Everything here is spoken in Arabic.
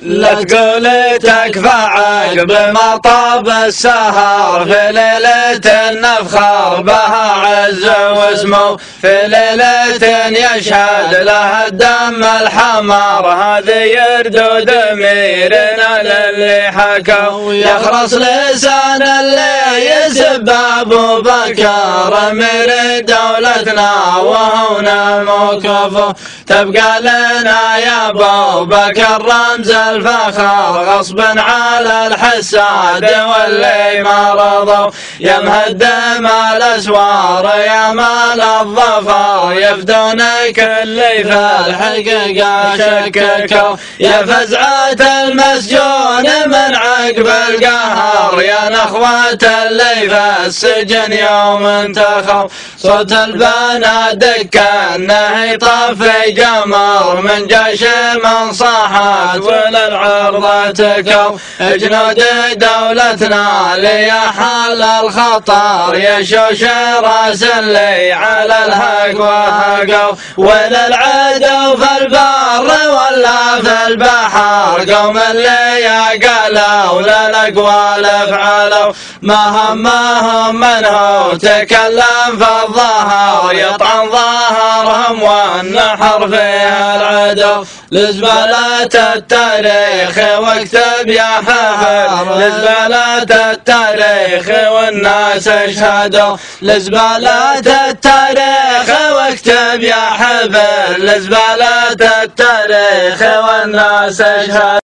لا تقول تكفى عقب ما طاب السهر في ليلة نفخر بها عز واسمه في ليلة يشهد له الدم الحمر هذه يردود ميرنا للي حكوا. يخرص لسان اللي يسب أبو بكر امير دولتنا. وهنا موقفه تبقى لنا يا أبو بكر رمز الفخر. غصبا على الحساد واللي ما رضوا يا مهدم الأسوار يا مال الظفر يفدونك اللي في الحقيقة شككوا يا فزعة المسجون. من عقب القهر يا نخوة اللي في السجن يوم انتخب صوت البنا دكا انه طفي جمر من جيش من صاحت وللعرض تكو جنود دولتنا لي حل الخطر. يشوش راس اللي على الهق وهقوا وللعدو في البر ولا في البحر قوم اللي قالوا للاقوال افعلوا ما همهم من هو تكلم في الظهر يطعن ظهرهم والنحر فيها العدو. لزبالة التاريخ واكتب يا حافظ لزبالة التاريخ والناس اشهدوا. لزبالة التاريخ واكتب يا حافظ لزبالة التاريخ والناس يشهد